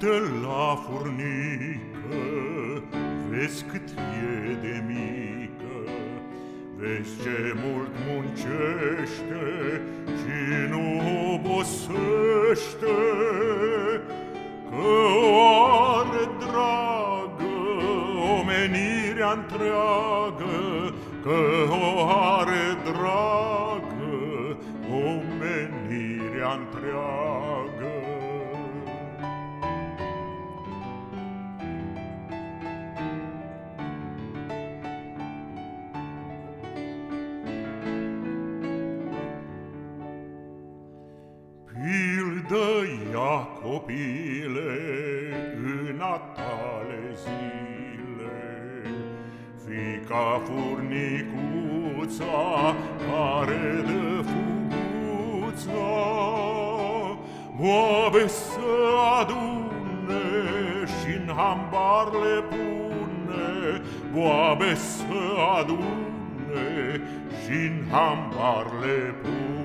Du-te la furnică, vezi cât e de mică, Vezi ce mult muncește și nu obosește, Că o are dragă omenirea întreagă, Că o are dragă omenirea întreagă. Pildă ia copile în a tale zile, Fica furnicuța care dă fuguța, Boabe să adune și-n hambar le pune, Boabe să adune și-n hambar le pune.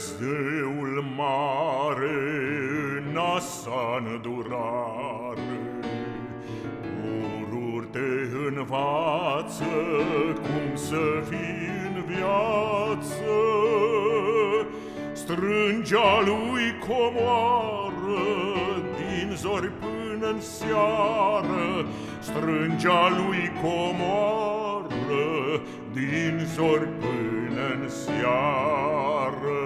Dumnezeul mare în asa durare Pururi te învață cum să fii în viață. Strângea lui comoară din zori până-n seară Strângea lui comoară din zori până-n seară